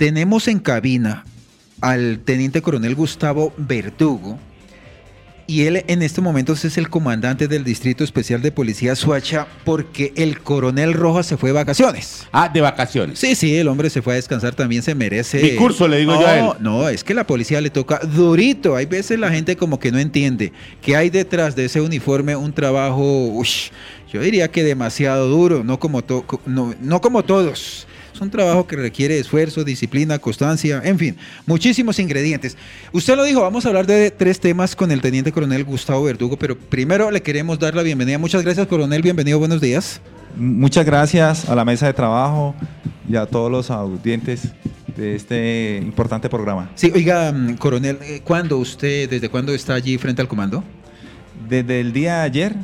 tenemos en cabina al teniente coronel Gustavo Verdugo, y él en este momento es el comandante del Distrito Especial de Policía Suacha porque el coronel Rojas se fue de vacaciones. Ah, de vacaciones. Sí, sí, el hombre se fue a descansar, también se merece. Mi curso, le digo yo a él. No, es que la policía le toca durito. Hay veces la gente como que no entiende que hay detrás de ese uniforme un trabajo, ush, yo diría que demasiado duro, no como, no, no como todos un trabajo que requiere esfuerzo, disciplina, constancia, en fin, muchísimos ingredientes. Usted lo dijo, vamos a hablar de tres temas con el teniente coronel Gustavo Verdugo, pero primero le queremos dar la bienvenida. Muchas gracias, coronel, bienvenido, buenos días. Muchas gracias a la mesa de trabajo y a todos los audientes de este importante programa. Sí, oiga, coronel, eh, ¿cuándo usted, desde cuándo está allí frente al comando? Desde el día de ayer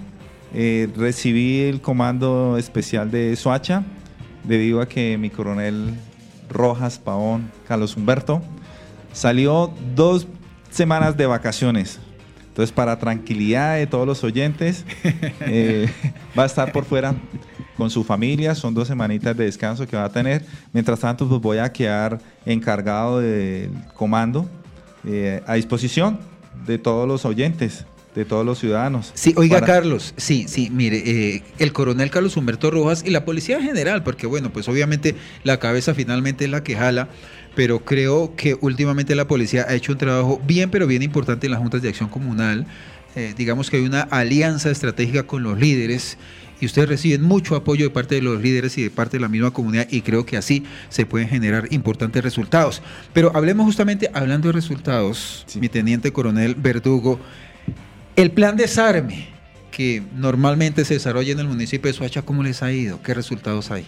eh, recibí el comando especial de Soacha debido a que mi coronel Rojas Paón, Carlos Humberto, salió dos semanas de vacaciones. Entonces, para tranquilidad de todos los oyentes, eh, va a estar por fuera con su familia. Son dos semanitas de descanso que va a tener. Mientras tanto, pues voy a quedar encargado del comando eh, a disposición de todos los oyentes de todos los ciudadanos. Sí, oiga Carlos, sí, sí, mire, eh, el coronel Carlos Humberto Rojas y la policía general, porque bueno, pues obviamente la cabeza finalmente es la que jala, pero creo que últimamente la policía ha hecho un trabajo bien, pero bien importante en las juntas de acción comunal. Eh, digamos que hay una alianza estratégica con los líderes y ustedes reciben mucho apoyo de parte de los líderes y de parte de la misma comunidad y creo que así se pueden generar importantes resultados. Pero hablemos justamente, hablando de resultados, mi teniente coronel Verdugo, el plan desarme que normalmente se desarrolla en el municipio de Soacha, ¿cómo les ha ido? ¿Qué resultados hay?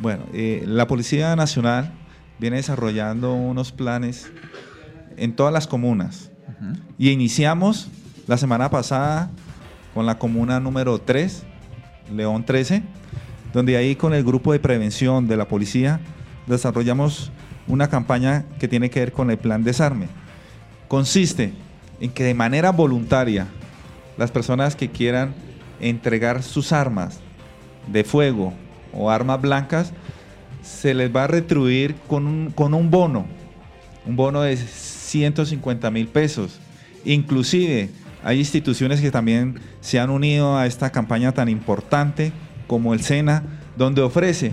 Bueno, eh, la Policía Nacional viene desarrollando unos planes en todas las comunas. Y iniciamos la semana pasada con la comuna número 3, León 13, donde ahí con el grupo de prevención de la policía desarrollamos una campaña que tiene que ver con el plan desarme. Consiste en que de manera voluntaria las personas que quieran entregar sus armas de fuego o armas blancas, se les va a retribuir con un, con un bono, un bono de 150 mil pesos. Inclusive hay instituciones que también se han unido a esta campaña tan importante como el SENA, donde ofrece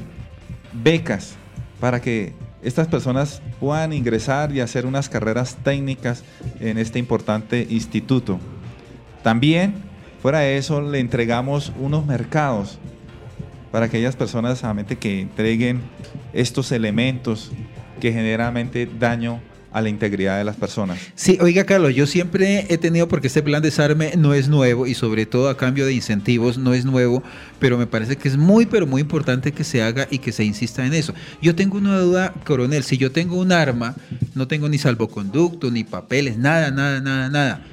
becas para que estas personas puedan ingresar y hacer unas carreras técnicas en este importante instituto. También, fuera de eso, le entregamos unos mercados para aquellas personas solamente que entreguen estos elementos que generalmente daño a la integridad de las personas. Sí, oiga Carlos, yo siempre he tenido, porque este plan de desarme no es nuevo y sobre todo a cambio de incentivos no es nuevo, pero me parece que es muy, pero muy importante que se haga y que se insista en eso. Yo tengo una duda, coronel, si yo tengo un arma, no tengo ni salvoconducto, ni papeles, nada, nada, nada, nada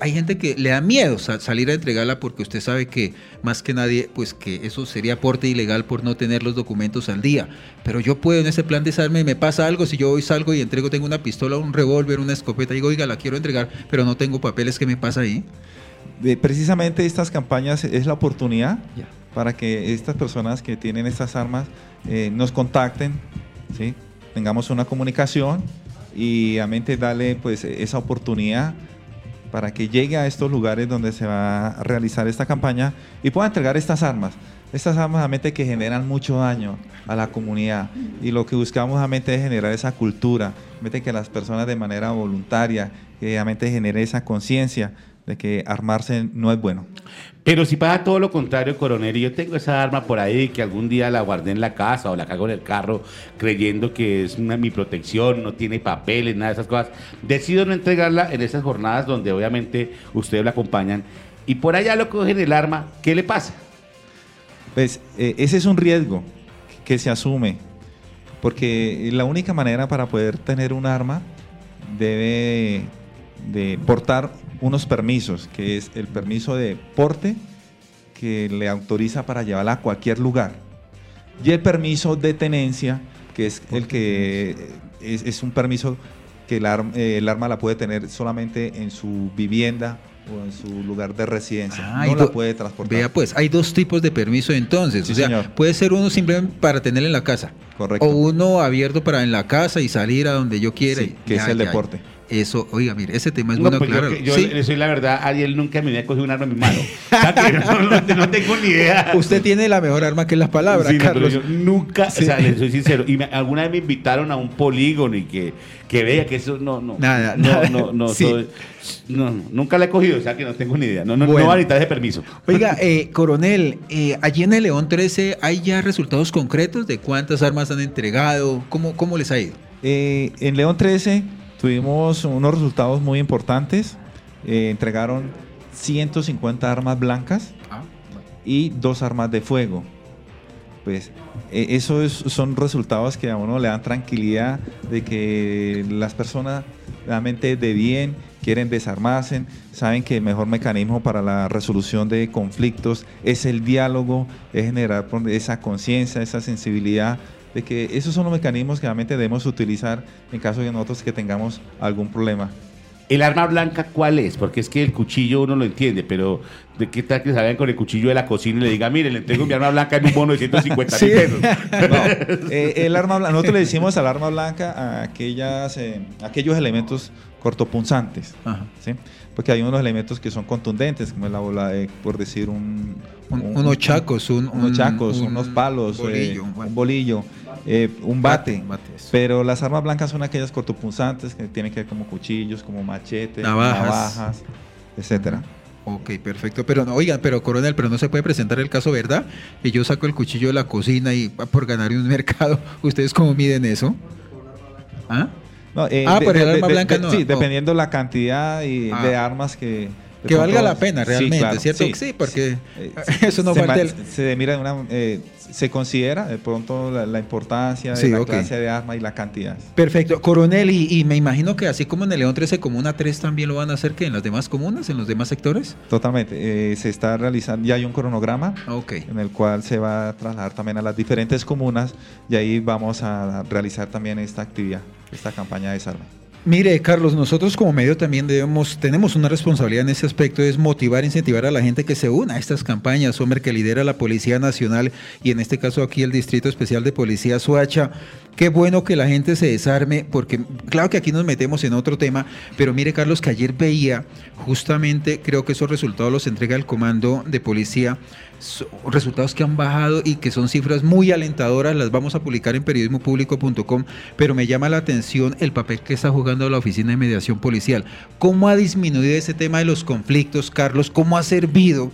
hay gente que le da miedo salir a entregarla porque usted sabe que más que nadie, pues que eso sería aporte ilegal por no tener los documentos al día. Pero yo puedo en ese plan de desarme, me pasa algo, si yo hoy salgo y entrego, tengo una pistola, un revólver, una escopeta, y digo, oiga, la quiero entregar, pero no tengo papeles, ¿qué me pasa ahí? precisamente estas campañas es la oportunidad para que estas personas que tienen estas armas eh, nos contacten, ¿sí? tengamos una comunicación y a mente darle pues esa oportunidad para que llegue a estos lugares donde se va a realizar esta campaña y pueda entregar estas armas. Estas armas realmente que generan mucho daño a la comunidad y lo que buscamos realmente es generar esa cultura, que las personas de manera voluntaria, que realmente genere esa conciencia de que armarse no es bueno. Pero si pasa todo lo contrario, coronel, y yo tengo esa arma por ahí que algún día la guardé en la casa o la cago en el carro creyendo que es mi protección, no tiene papeles, nada de esas cosas, decido no entregarla en esas jornadas donde obviamente ustedes la acompañan y por allá lo cogen el arma, ¿qué le pasa? Pues eh, ese es un riesgo que se asume, porque la única manera para poder tener un arma debe de portar unos permisos, que es el permiso de porte que le autoriza para llevarla a cualquier lugar y el permiso de tenencia, que es el que es, un permiso que el, arma la puede tener solamente en su vivienda o en su lugar de residencia. Ah, no la puede transportar. Vea, pues, hay dos tipos de permiso entonces. Sí, o sea, señor. puede ser uno simplemente para tener en la casa. Correcto. O uno abierto para en la casa y salir a donde yo quiera. Sí, y- que es el ya, deporte. Eso, oiga, mire, ese tema es No, bueno pues yo, que- yo Sí. le soy la verdad, Ariel nunca me había cogido un arma en mi mano. O sea, que no, no- no tengo ni idea. Usted tiene la mejor arma que es la palabra, Sí, no, pero Carlos. yo nunca, Sí. o sea, le soy sincero. Y me- alguna vez me invitaron a un polígono y que, que vea que eso no, no. Nada, no, nada. no, no, Sí. soy- no, no, nunca la he cogido, o sea que no tengo ni idea. No, no, Bueno. no va a necesitar ese permiso. Oiga, eh, coronel, eh, allí en el León 13, ¿hay ya resultados concretos de cuántas armas han entregado? ¿Cómo, cómo les ha ido? Eh, en León 13 tuvimos unos resultados muy importantes. Eh, entregaron 150 armas blancas y dos armas de fuego. Pues eh, eso es- son resultados que a uno le dan tranquilidad de que las personas realmente de bien quieren desarmarse, saben que el mejor mecanismo para la resolución de conflictos es el diálogo, es generar esa conciencia, esa sensibilidad de que esos son los mecanismos que realmente debemos utilizar en caso de nosotros que tengamos algún problema. ¿El arma blanca cuál es? Porque es que el cuchillo uno lo entiende, pero ¿de qué tal que salgan con el cuchillo de la cocina y le diga, mire, le entrego mi arma blanca en un bono de 150 mil pesos? No, eh, el arma blanca, nosotros le decimos al arma blanca a aquellas, eh, aquellos elementos cortopunzantes, Ajá. ¿sí? porque hay unos elementos que son contundentes, como la bola de, por decir, un, Un- unos chacos, un- unos un- chacos, un unos palos, bolillo, eh, bueno. un bolillo, eh, un bate. Pero las armas blancas son aquellas cortopunzantes que tienen que ver como cuchillos, como machetes, Navajas. navajas, etcétera. Ok, perfecto. Pero no, oigan, pero coronel, pero no se puede presentar el caso, ¿verdad? Que yo saco el cuchillo de la cocina y por ganar un mercado, ¿ustedes cómo miden eso? ¿Ah? No, eh, Ah, de- pero el de- arma de- blanca no. Sí, Oh. dependiendo la cantidad y Ah. de armas que... Que valga la pena sí, realmente, claro, ¿cierto? Sí, porque eso no se, el- se mira una, eh, se considera de pronto la, la importancia de Sí, la ok. clase de arma y la cantidad. Perfecto. Coronel, y, y me imagino que así como en el León 13 Comuna 3 también lo van a hacer que en las demás comunas, en los demás sectores. Totalmente. eh, se está realizando, ya hay un cronograma en el cual se va a trasladar también a las diferentes comunas y ahí vamos a realizar también esta actividad, esta campaña de desarme. Mire, Carlos, nosotros como medio también debemos, tenemos una responsabilidad en ese aspecto, es motivar, incentivar a la gente que se una a estas campañas, hombre, que lidera la Policía Nacional y en este caso aquí el Distrito Especial de Policía Suacha. Qué bueno que la gente se desarme, porque claro que aquí nos metemos en otro tema, pero mire, Carlos, que ayer veía justamente, creo que esos resultados los entrega el Comando de Policía, resultados que han bajado y que son cifras muy alentadoras, las vamos a publicar en periodismopublico.com, pero me llama la atención el papel que está jugando la Oficina de Mediación Policial. ¿Cómo ha disminuido ese tema de los conflictos, Carlos? ¿Cómo ha servido?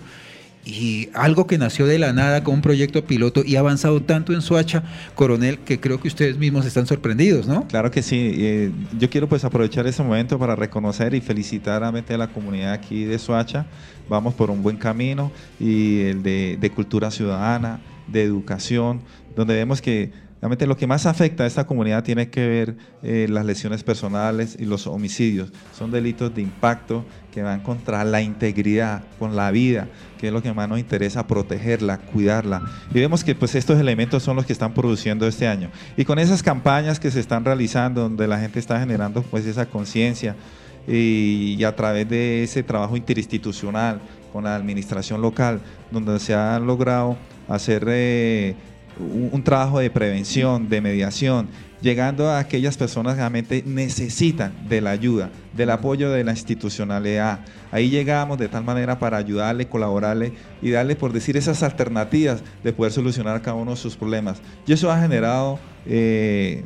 Y algo que nació de la nada con un proyecto piloto y ha avanzado tanto en Soacha, coronel, que creo que ustedes mismos están sorprendidos, ¿no? Claro que sí. eh, yo quiero pues aprovechar este momento para reconocer y felicitar a la comunidad aquí de Soacha. Vamos por un buen camino y el de cultura ciudadana, de educación, donde vemos que realmente lo que más afecta a esta comunidad tiene que ver eh, las lesiones personales y los homicidios. Son delitos de impacto que van contra la integridad, con la vida, que es lo que más nos interesa, protegerla, cuidarla. Y vemos que pues estos elementos son los que están produciendo este año. Y con esas campañas que se están realizando, donde la gente está generando pues esa conciencia y, a través de ese trabajo interinstitucional con la administración local, donde se ha logrado hacer eh, un, trabajo de prevención, de mediación, llegando a aquellas personas que realmente necesitan de la ayuda, del apoyo de la institucionalidad. Ahí llegamos de tal manera para ayudarle, colaborarle y darle, por decir, esas alternativas de poder solucionar cada uno de sus problemas. Y eso ha generado eh,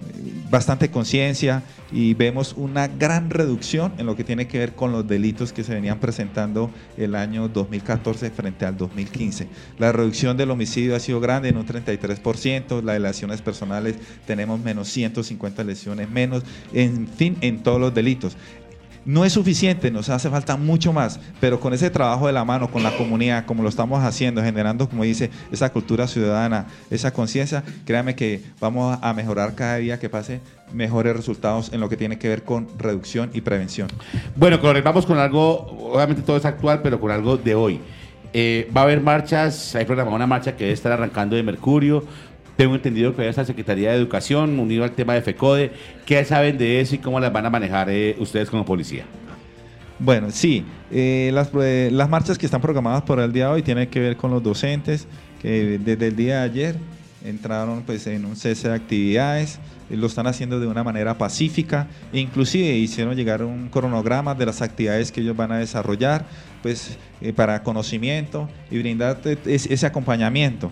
bastante conciencia y vemos una gran reducción en lo que tiene que ver con los delitos que se venían presentando el año 2014 frente al 2015. La reducción del homicidio ha sido grande en un 33%, las lesiones personales tenemos menos 150 lesiones menos, en fin, en todos los delitos. No es suficiente, nos hace falta mucho más, pero con ese trabajo de la mano, con la comunidad, como lo estamos haciendo, generando, como dice, esa cultura ciudadana, esa conciencia, créame que vamos a mejorar cada día que pase mejores resultados en lo que tiene que ver con reducción y prevención. Bueno, coronel, vamos con algo, obviamente todo es actual, pero con algo de hoy. Eh, va a haber marchas, hay programada una marcha que debe estar arrancando de Mercurio. Tengo entendido que va a estar Secretaría de Educación, unido al tema de FECODE. ¿Qué saben de eso y cómo las van a manejar eh, ustedes como policía? Bueno, sí, eh, las, eh, las marchas que están programadas por el día de hoy tienen que ver con los docentes que desde el día de ayer entraron pues en un cese de actividades, lo están haciendo de una manera pacífica, inclusive hicieron llegar un cronograma de las actividades que ellos van a desarrollar, pues para conocimiento y brindar es- ese acompañamiento.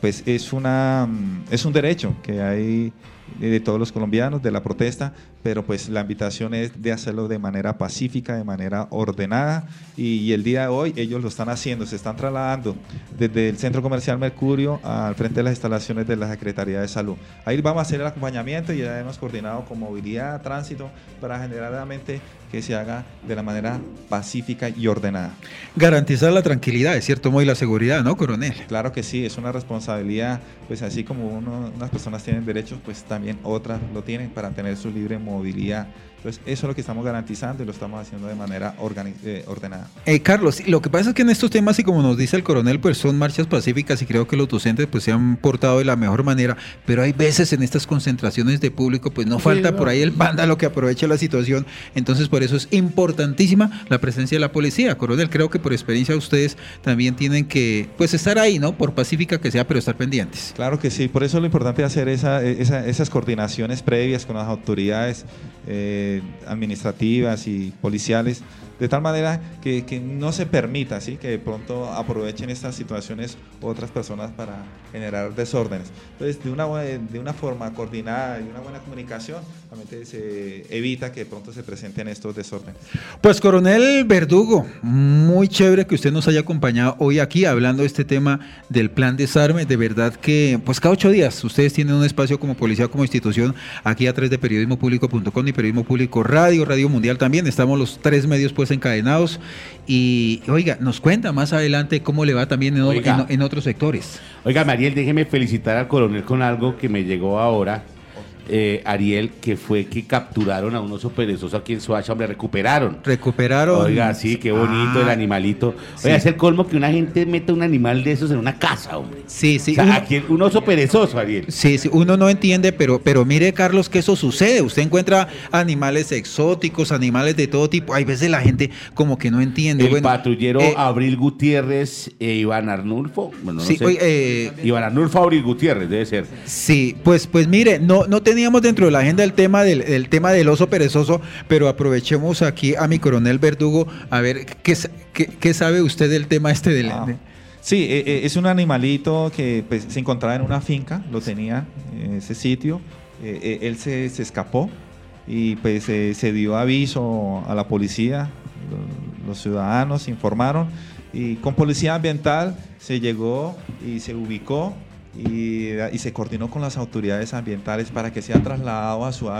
Pues es, una, mm, es un derecho que hay de todos los colombianos, de la protesta, pero pues la invitación es de hacerlo de manera pacífica, de manera ordenada y, y el día de hoy ellos lo están haciendo, se están trasladando desde el Centro Comercial Mercurio al frente de las instalaciones de la Secretaría de Salud. Ahí vamos a hacer el acompañamiento y ya hemos coordinado con movilidad, tránsito, para generalmente que se haga de la manera pacífica y ordenada. Garantizar la tranquilidad, es cierto, y la seguridad, ¿no, coronel? Claro que sí, es una responsabilidad, pues así como uno- unas personas tienen derechos, pues también otras lo tienen para tener su libre movilidad. Pues eso es lo que estamos garantizando y lo estamos haciendo de manera eh, ordenada. Eh, Carlos, lo que pasa es que en estos temas, y como nos dice el coronel, pues son marchas pacíficas y creo que los docentes pues se han portado de la mejor manera, pero hay veces en estas concentraciones de público, pues no Sí, falta no. por ahí el vándalo que aproveche la situación, entonces por eso es importantísima la presencia de la policía, coronel, creo que por experiencia ustedes también tienen que pues estar ahí, ¿no? Por pacífica que sea, pero estar pendientes. Claro que sí, por eso es lo importante hacer esa- esa- coordinaciones previas con las autoridades eh, administrativas y policiales, de tal manera que, que no se permita ¿sí? que de pronto aprovechen estas situaciones otras personas para generar desórdenes. Entonces, de una, de una forma coordinada y una buena comunicación, realmente se evita que de pronto se presenten estos desórdenes. Pues coronel Verdugo, muy chévere que usted nos haya acompañado hoy aquí hablando de este tema del plan desarme. De verdad que, pues cada ocho días ustedes tienen un espacio como policía, como institución, aquí a través de periodismopúblico.com y periodismo público radio, radio mundial también. Estamos los tres medios pues encadenados. Y oiga, nos cuenta más adelante cómo le va también en, o- Oiga. en- en otros sectores. Oiga, Mariel, déjeme felicitar al coronel con algo que me llegó ahora. Eh, Ariel, que fue que capturaron a un oso perezoso aquí en Soacha, hombre, recuperaron. Recuperaron. Oiga, sí, qué bonito Ah, el animalito. sí. Oiga, es el colmo que una gente meta un animal de esos en una casa, hombre. Sí, sí. o sea, uno- aquí un oso perezoso, Ariel. Sí, sí, uno no entiende, pero, pero mire, Carlos, que eso sucede. Usted encuentra animales exóticos, animales de todo tipo. Hay veces la gente como que no entiende. El Bueno, patrullero eh, Abril Gutiérrez e Iván Arnulfo. Bueno, no sí, sé. oye, eh, Iván Arnulfo Abril Gutiérrez, debe ser. sí, pues, pues mire, no, no teníamos dentro de la agenda el tema del, el tema del oso perezoso, pero aprovechemos aquí a mi coronel Verdugo a ver qué, qué, qué sabe usted del tema este del. Ah. Sí, eh, eh, es un animalito que pues, se encontraba en una finca, lo tenía en ese sitio. Eh, él se, se escapó y pues eh, se dio aviso a la policía, lo- los ciudadanos informaron y con policía ambiental se llegó y se ubicó y, se coordinó con las autoridades ambientales para que sea trasladado a su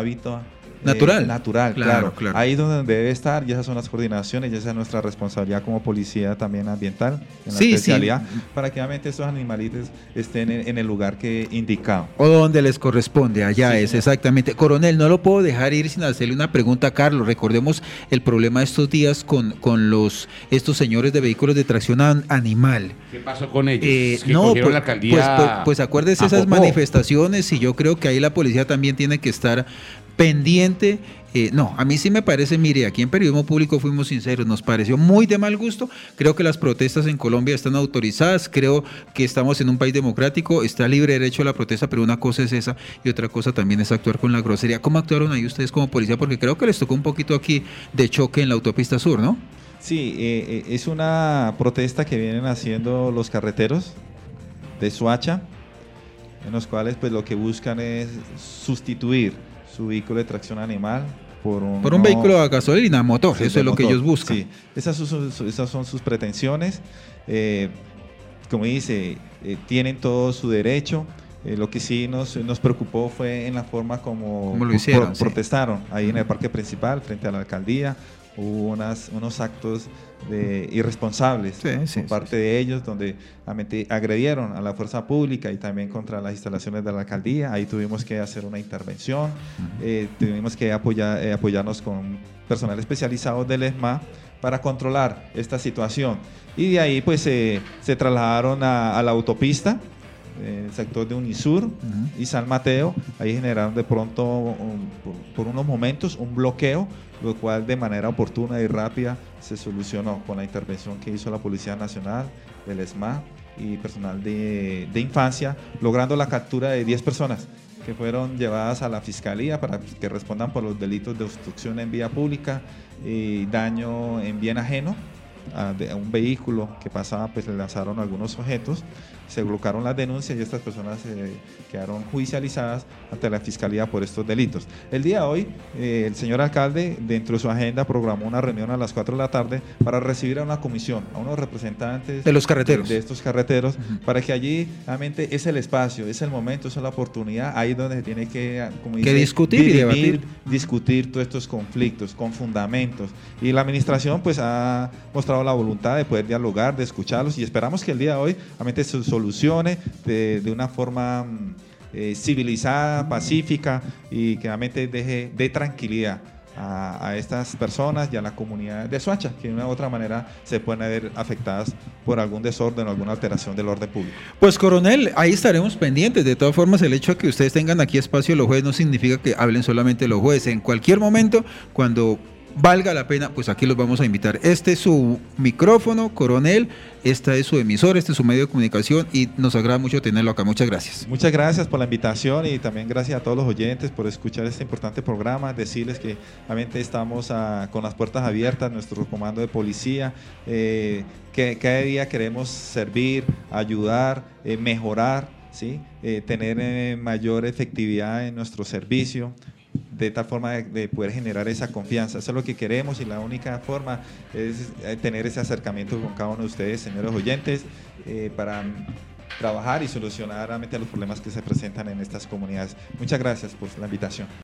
eh, Natural. natural, Claro, claro, claro. Ahí es donde debe estar y esas son las coordinaciones y esa es nuestra responsabilidad como policía también ambiental en la Sí, sí. especialidad para que obviamente estos animalitos estén en, en el lugar que indicado. O donde les corresponde, allá Sí, es, señor. exactamente. Coronel, no lo puedo dejar ir sin hacerle una pregunta a Carlos. Recordemos el problema de estos días con, con los estos señores de vehículos de tracción an- animal. ¿Qué pasó con ellos? Eh, no, pues, la alcaldía pues, pues, pues acuérdese esas manifestaciones y yo creo que ahí la policía también tiene que estar pendiente. Eh, no, a mí sí me parece, mire, aquí en Periodismo Público fuimos sinceros, nos pareció muy de mal gusto. Creo que las protestas en Colombia están autorizadas, creo que estamos en un país democrático, está libre derecho a la protesta, pero una cosa es esa y otra cosa también es actuar con la grosería. ¿Cómo actuaron ahí ustedes como policía? Porque creo que les tocó un poquito aquí de choque en la autopista sur, ¿no? Sí, eh, eh, es una protesta que vienen haciendo los carreteros de Suacha, en los cuales pues lo que buscan es sustituir su vehículo de tracción animal por un, Por un no- vehículo a gasolina, motor, Sí, eso es lo que ellos buscan. Sí, esas, son sus- esas son sus pretensiones. Eh, como dice, eh, tienen todo su derecho. Eh, lo que sí nos, nos preocupó fue en la forma como, Como lo pro- hicieron, sí. protestaron ahí en el parque principal frente a la alcaldía. Hubo unas, unos actos de irresponsables Sí, sí, por sí, parte de ellos donde agredieron a la fuerza pública y también contra las instalaciones de la alcaldía. Ahí tuvimos que hacer una intervención, eh, tuvimos que apoyar, eh, apoyarnos con personal especializado del ESMA para controlar esta situación. Y de ahí pues eh, se trasladaron a, a la autopista eh, el sector de Unisur y San Mateo. Ahí generaron de pronto, un- por, por unos momentos, un bloqueo, lo cual de manera oportuna y rápida se solucionó con la intervención que hizo la Policía Nacional, el ESMA y personal de, de infancia, logrando la captura de 10 personas que fueron llevadas a la fiscalía para que respondan por los delitos de obstrucción en vía pública y daño en bien ajeno a un vehículo que pasaba, pues le lanzaron algunos objetos, se bloquearon las denuncias y estas personas eh, quedaron judicializadas ante la fiscalía por estos delitos. El día de hoy, eh, el señor alcalde, dentro de su agenda, programó una reunión a las 4 de la tarde para recibir a una comisión, a unos representantes De los carreteros. de estos carreteros, para que allí realmente es el espacio, es el momento, es la oportunidad, ahí donde se tiene que, como Que discutir y dirimir, debatir. discutir todos estos conflictos con fundamentos. Y la administración pues ha mostrado la voluntad de poder dialogar, de escucharlos y esperamos que el día de hoy realmente se solucione de, una forma mm, eh, civilizada, pacífica y que realmente deje de tranquilidad. A, estas personas y a la comunidad de Soacha, que de una u otra manera se pueden ver afectadas por algún desorden o alguna alteración del orden público. Pues coronel, ahí estaremos pendientes. De todas formas, el hecho de que ustedes tengan aquí espacio los jueces no significa que hablen solamente los jueces. En cualquier momento, cuando valga la pena, pues aquí los vamos a invitar. Este es su micrófono, coronel. Esta es su emisor, este es su medio de comunicación y nos agrada mucho tenerlo acá. Muchas gracias. Muchas gracias por la invitación y también gracias a todos los oyentes por escuchar este importante programa. Decirles que realmente estamos ah, con las puertas abiertas, nuestro comando de policía, eh, que cada día queremos servir, ayudar, eh, mejorar, ¿sí? Eh, tener mayor efectividad en nuestro servicio de tal forma de, de poder generar esa confianza. Eso es lo que queremos y la única forma es eh, tener ese acercamiento con cada uno de ustedes, señores oyentes, eh, para trabajar y solucionar realmente los problemas que se presentan en estas comunidades. Muchas gracias por la invitación.